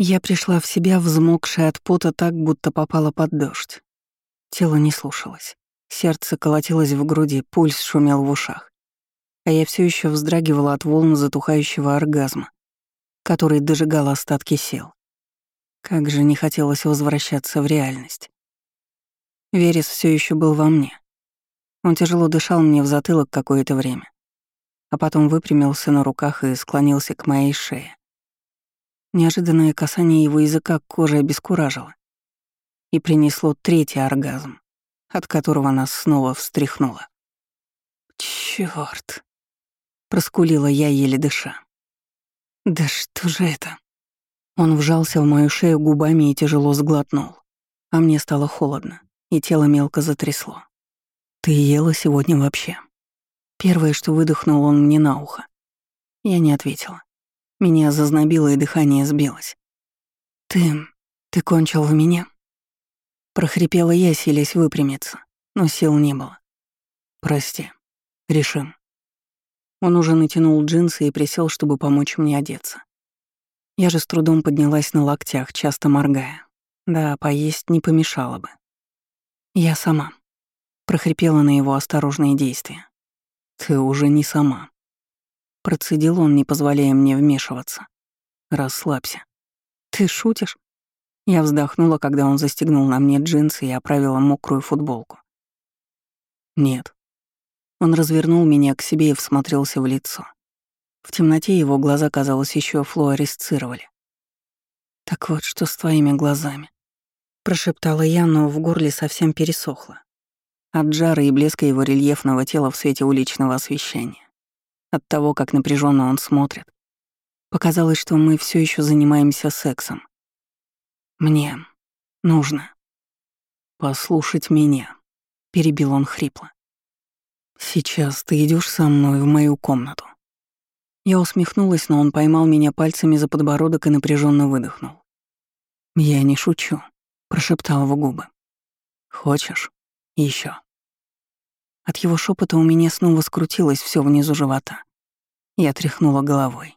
Я пришла в себя, взмокшая от пота так, будто попала под дождь. Тело не слушалось. Сердце колотилось в груди, пульс шумел в ушах. А я все еще вздрагивала от волн затухающего оргазма, который дожигал остатки сил. Как же не хотелось возвращаться в реальность. Верес все еще был во мне. Он тяжело дышал мне в затылок какое-то время, а потом выпрямился на руках и склонился к моей шее. Неожиданное касание его языка к коже обескуражило и принесло третий оргазм, от которого нас снова встряхнуло. Чёрт! проскулила я, еле дыша. «Да что же это?» Он вжался в мою шею губами и тяжело сглотнул. А мне стало холодно, и тело мелко затрясло. «Ты ела сегодня вообще?» Первое, что выдохнул он мне на ухо. Я не ответила. Меня зазнобило, и дыхание сбилось. «Ты... ты кончил в меня?» Прохрипела я, силясь выпрямиться, но сил не было. «Прости. Решим». Он уже натянул джинсы и присел, чтобы помочь мне одеться. Я же с трудом поднялась на локтях, часто моргая. Да, поесть не помешало бы. Я сама. Прохрипела на его осторожные действия. Ты уже не сама. Процедил он, не позволяя мне вмешиваться. Расслабься. Ты шутишь? Я вздохнула, когда он застегнул на мне джинсы и оправила мокрую футболку. Нет. Он развернул меня к себе и всмотрелся в лицо. В темноте его глаза, казалось, еще флуоресцировали. «Так вот, что с твоими глазами?» Прошептала я, но в горле совсем пересохло. От жара и блеска его рельефного тела в свете уличного освещения. От того, как напряженно он смотрит. Показалось, что мы все еще занимаемся сексом. Мне нужно послушать меня, перебил он хрипло. Сейчас ты идешь со мной в мою комнату. Я усмехнулась, но он поймал меня пальцами за подбородок и напряженно выдохнул. «Я не шучу», — прошептал в губы. «Хочешь? Еще. От его шепота у меня снова скрутилось все внизу живота. Я тряхнула головой.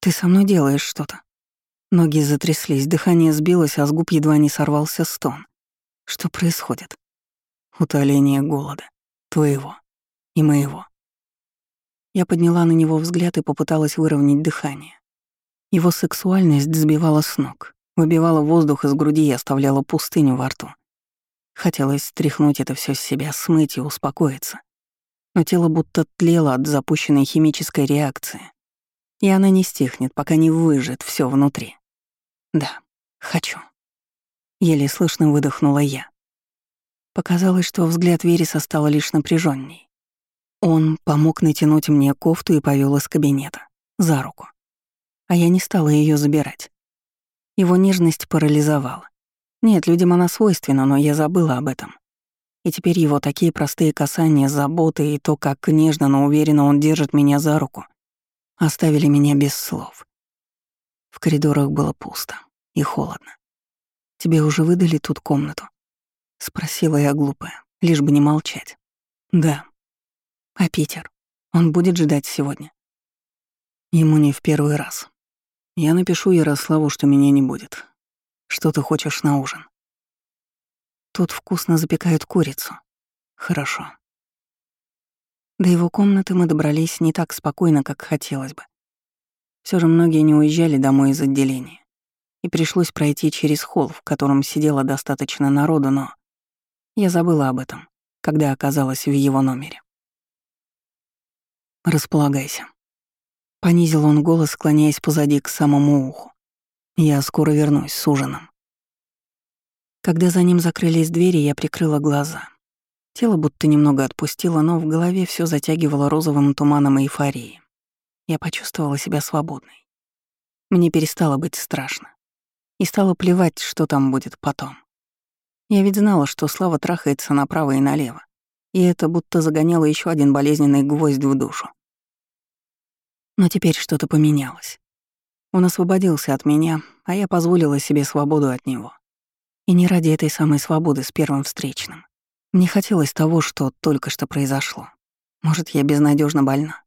«Ты со мной делаешь что-то?» Ноги затряслись, дыхание сбилось, а с губ едва не сорвался стон. Что происходит? Утоление голода. Твоего. И моего. Я подняла на него взгляд и попыталась выровнять дыхание. Его сексуальность сбивала с ног, выбивала воздух из груди и оставляла пустыню во рту. Хотелось стряхнуть это все с себя, смыть и успокоиться. Но тело будто тлело от запущенной химической реакции. И она не стихнет, пока не выжжет все внутри. Да, хочу. Еле слышно выдохнула я. Показалось, что взгляд Вереса стал лишь напряженней. Он помог натянуть мне кофту и повел из кабинета. За руку. А я не стала ее забирать. Его нежность парализовала. Нет, людям она свойственна, но я забыла об этом. И теперь его такие простые касания, заботы и то, как нежно, но уверенно он держит меня за руку, оставили меня без слов. В коридорах было пусто и холодно. «Тебе уже выдали тут комнату?» — спросила я глупая, лишь бы не молчать. «Да», а Питер? Он будет ждать сегодня? Ему не в первый раз. Я напишу Ярославу, что меня не будет. Что ты хочешь на ужин? Тут вкусно запекают курицу. Хорошо. До его комнаты мы добрались не так спокойно, как хотелось бы. Все же многие не уезжали домой из отделения. И пришлось пройти через холл, в котором сидело достаточно народу, но я забыла об этом, когда оказалась в его номере. «Располагайся». Понизил он голос, склоняясь позади к самому уху. «Я скоро вернусь с ужином». Когда за ним закрылись двери, я прикрыла глаза. Тело будто немного отпустило, но в голове все затягивало розовым туманом эйфории. Я почувствовала себя свободной. Мне перестало быть страшно. И стало плевать, что там будет потом. Я ведь знала, что Слава трахается направо и налево, и это будто загоняло еще один болезненный гвоздь в душу. Но теперь что-то поменялось. Он освободился от меня, а я позволила себе свободу от него. И не ради этой самой свободы с первым встречным. Мне хотелось того, что только что произошло. Может, я безнадежно больна.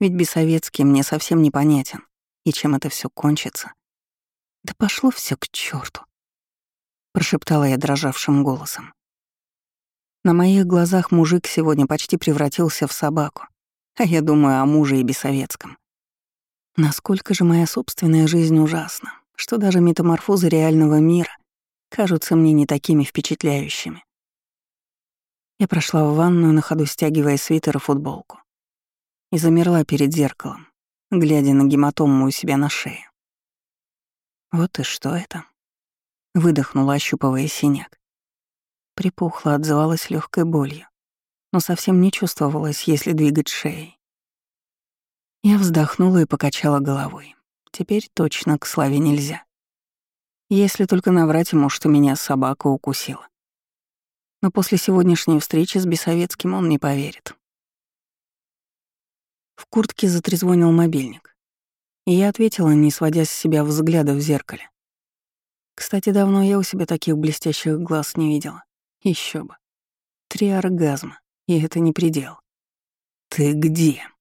Ведь Бессоветский мне совсем непонятен. И чем это все кончится? Да пошло все к черту, прошептала я дрожавшим голосом. На моих глазах мужик сегодня почти превратился в собаку, а я думаю о муже и бессоветском. Насколько же моя собственная жизнь ужасна, что даже метаморфозы реального мира кажутся мне не такими впечатляющими. Я прошла в ванную, на ходу стягивая свитер и футболку, и замерла перед зеркалом, глядя на гематому у себя на шее. Вот и что это? Выдохнула, ощупывая синяк. Припухла, отзывалась легкой болью, но совсем не чувствовалась, если двигать шеей. Я вздохнула и покачала головой. Теперь точно к Славе нельзя. Если только наврать ему, что меня собака укусила. Но после сегодняшней встречи с Бесовецким он не поверит. В куртке затрезвонил мобильник. И я ответила, не сводя с себя взгляда в зеркале. Кстати, давно я у себя таких блестящих глаз не видела. Еще бы. Три оргазма, и это не предел. «Ты где?» —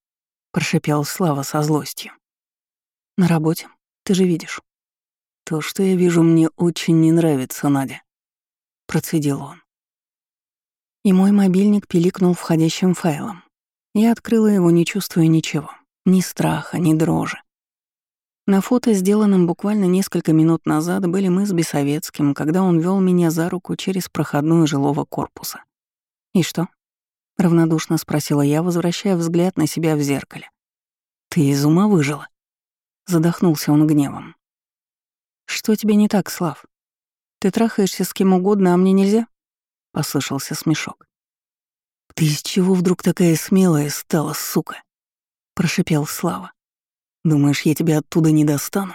прошипел Слава со злостью. «На работе. Ты же видишь». «То, что я вижу, мне очень не нравится, Надя», — процедил он. И мой мобильник пиликнул входящим файлом. Я открыла его, не чувствуя ничего. Ни страха, ни дрожи. На фото, сделанном буквально несколько минут назад, были мы с Бесовецким, когда он вел меня за руку через проходную жилого корпуса. «И что?» — равнодушно спросила я, возвращая взгляд на себя в зеркале. «Ты из ума выжила?» Задохнулся он гневом. «Что тебе не так, Слав? Ты трахаешься с кем угодно, а мне нельзя?» — послышался смешок. «Ты из чего вдруг такая смелая стала, сука?» — прошипел Слава. «Думаешь, я тебя оттуда не достану?»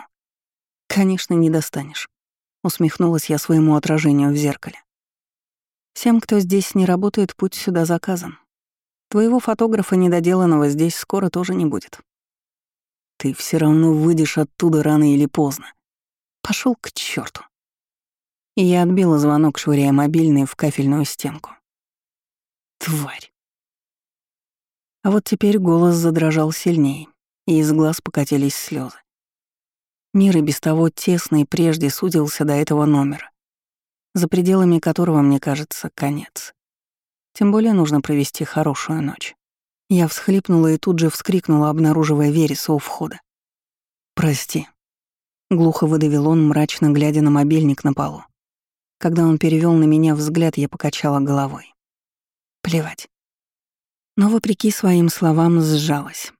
«Конечно, не достанешь», — усмехнулась я своему отражению в зеркале. «Всем, кто здесь не работает, путь сюда заказан. Твоего фотографа недоделанного здесь скоро тоже не будет. Ты все равно выйдешь оттуда рано или поздно. Пошел к черту. И я отбила звонок, швыряя мобильный в кафельную стенку. Тварь. А вот теперь голос задрожал сильнее, и из глаз покатились слезы. Мир и без того тесный прежде судился до этого номера, за пределами которого, мне кажется, конец. Тем более нужно провести хорошую ночь. Я всхлипнула и тут же вскрикнула, обнаруживая Вереса у входа. «Прости», — глухо выдавил он, мрачно глядя на мобильник на полу. Когда он перевел на меня взгляд, я покачала головой. Плевать. Но, вопреки своим словам, сжалась.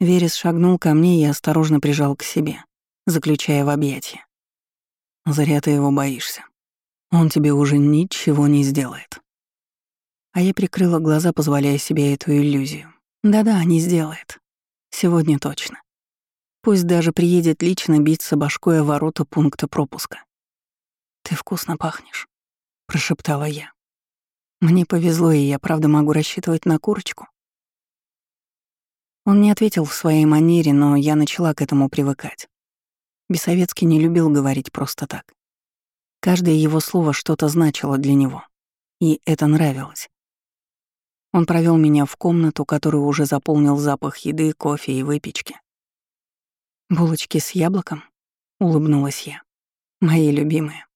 Верес шагнул ко мне и осторожно прижал к себе, заключая в объятия. «Зря ты его боишься. Он тебе уже ничего не сделает». А я прикрыла глаза, позволяя себе эту иллюзию. Да-да, не сделает. Сегодня точно. Пусть даже приедет лично биться башкой о ворота пункта пропуска. «Ты вкусно пахнешь», — прошептала я. «Мне повезло, и я правда могу рассчитывать на курочку». Он не ответил в своей манере, но я начала к этому привыкать. Бесовецкий не любил говорить просто так. Каждое его слово что-то значило для него, и это нравилось. Он провел меня в комнату, которую уже заполнил запах еды, кофе и выпечки. «Булочки с яблоком?» — улыбнулась я. «Мои любимые».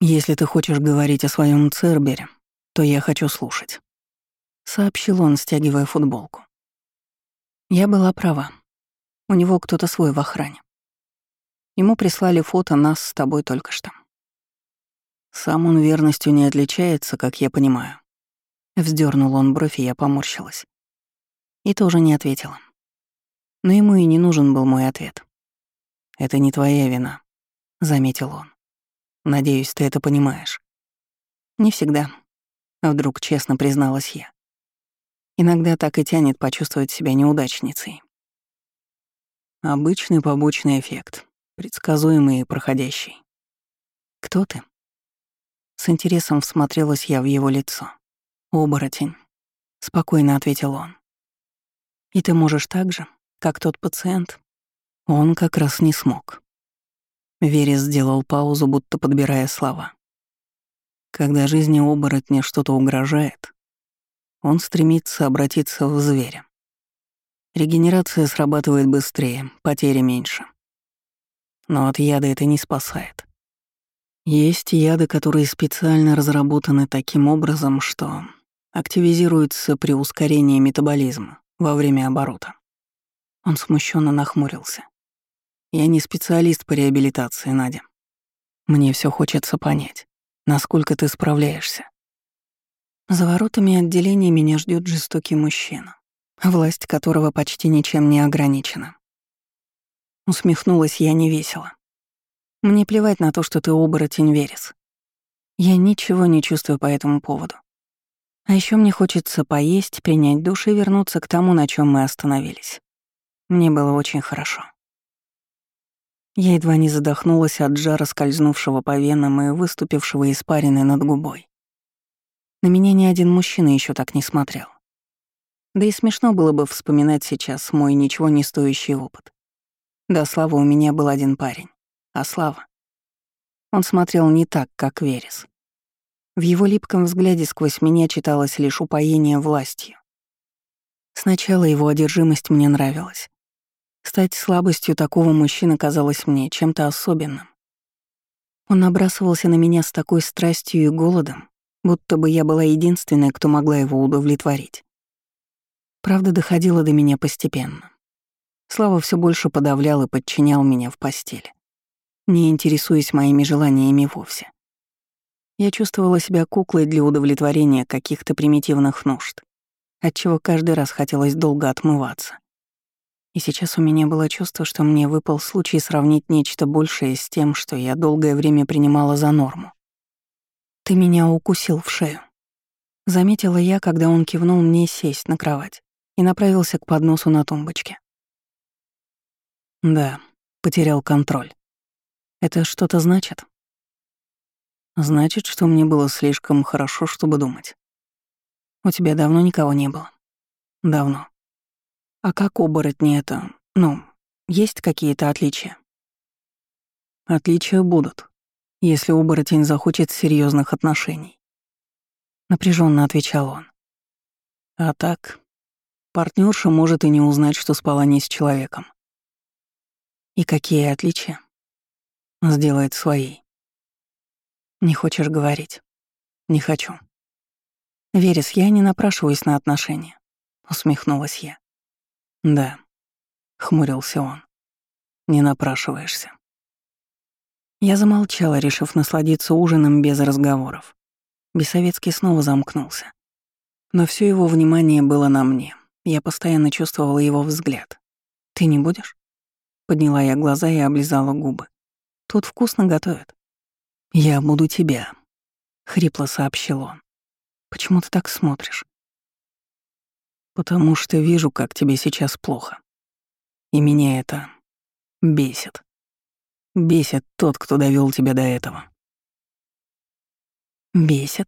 «Если ты хочешь говорить о своем Цербере, то я хочу слушать», — сообщил он, стягивая футболку. Я была права. У него кто-то свой в охране. Ему прислали фото нас с тобой только что. Сам он верностью не отличается, как я понимаю. Вздернул он бровь, и я поморщилась. И тоже не ответила. Но ему и не нужен был мой ответ. «Это не твоя вина», — заметил он. «Надеюсь, ты это понимаешь». «Не всегда», — вдруг честно призналась я. Иногда так и тянет почувствовать себя неудачницей. Обычный побочный эффект, предсказуемый и проходящий. «Кто ты?» С интересом всмотрелась я в его лицо. «Оборотень», — спокойно ответил он. «И ты можешь так же, как тот пациент?» Он как раз не смог. Верес сделал паузу, будто подбирая слова. Когда жизни оборотня что-то угрожает, он стремится обратиться в зверя. Регенерация срабатывает быстрее, потери меньше. Но от яда это не спасает. Есть яды, которые специально разработаны таким образом, что активизируются при ускорении метаболизма во время оборота. Он смущенно нахмурился. Я не специалист по реабилитации, Надя. Мне все хочется понять, насколько ты справляешься. За воротами отделения меня ждет жестокий мужчина, власть которого почти ничем не ограничена. Усмехнулась я невесело. Мне плевать на то, что ты оборотень Верес. Я ничего не чувствую по этому поводу. А еще мне хочется поесть, принять душ и вернуться к тому, на чем мы остановились. Мне было очень хорошо. Я едва не задохнулась от жара, скользнувшего по венам и выступившего испарины над губой. На меня ни один мужчина еще так не смотрел. Да и смешно было бы вспоминать сейчас мой ничего не стоящий опыт. Да, Слава, у меня был один парень. А Слава? Он смотрел не так, как Верес. В его липком взгляде сквозь меня читалось лишь упоение властью. Сначала его одержимость мне нравилась. Стать слабостью такого мужчины казалось мне чем-то особенным. Он набрасывался на меня с такой страстью и голодом, будто бы я была единственной, кто могла его удовлетворить. Правда доходила до меня постепенно. Слава все больше подавлял и подчинял меня в постели не интересуясь моими желаниями вовсе. Я чувствовала себя куклой для удовлетворения каких-то примитивных нужд, отчего каждый раз хотелось долго отмываться. И сейчас у меня было чувство, что мне выпал случай сравнить нечто большее с тем, что я долгое время принимала за норму. «Ты меня укусил в шею», — заметила я, когда он кивнул мне сесть на кровать и направился к подносу на тумбочке. Да, потерял контроль. Это что-то значит? Значит, что мне было слишком хорошо, чтобы думать. У тебя давно никого не было? Давно. А как оборотни это, ну, есть какие-то отличия? Отличия будут, если оборотень захочет серьезных отношений. Напряженно отвечал он. А так, партнерша может и не узнать, что спала не с человеком. И какие отличия? Сделает своей. Не хочешь говорить? Не хочу. Верес, я не напрашиваюсь на отношения. Усмехнулась я. Да. Хмурился он. Не напрашиваешься. Я замолчала, решив насладиться ужином без разговоров. Бесовецкий снова замкнулся. Но все его внимание было на мне. Я постоянно чувствовала его взгляд. «Ты не будешь?» Подняла я глаза и облизала губы. Тут вкусно готовят. «Я буду тебя», — хрипло сообщил он. «Почему ты так смотришь?» «Потому что вижу, как тебе сейчас плохо. И меня это бесит. Бесит тот, кто довел тебя до этого». «Бесит?»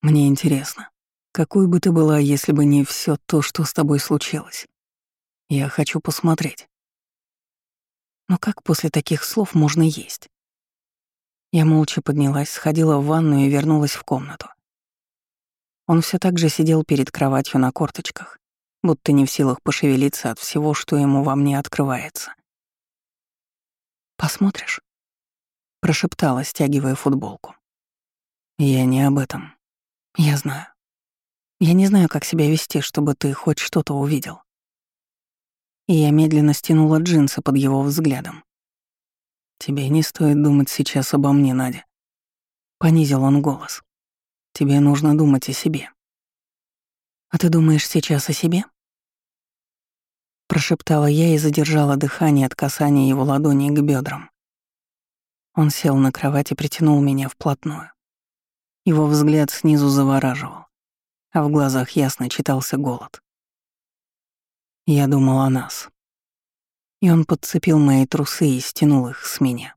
«Мне интересно, какой бы ты была, если бы не все то, что с тобой случилось? Я хочу посмотреть». Но как после таких слов можно есть? Я молча поднялась, сходила в ванную и вернулась в комнату. Он все так же сидел перед кроватью на корточках, будто не в силах пошевелиться от всего, что ему во мне открывается. «Посмотришь?» — прошептала, стягивая футболку. «Я не об этом. Я знаю. Я не знаю, как себя вести, чтобы ты хоть что-то увидел и я медленно стянула джинсы под его взглядом. «Тебе не стоит думать сейчас обо мне, Надя». Понизил он голос. «Тебе нужно думать о себе». «А ты думаешь сейчас о себе?» Прошептала я и задержала дыхание от касания его ладони к бедрам. Он сел на кровать и притянул меня вплотную. Его взгляд снизу завораживал, а в глазах ясно читался голод. Я думал о нас. И он подцепил мои трусы и стянул их с меня.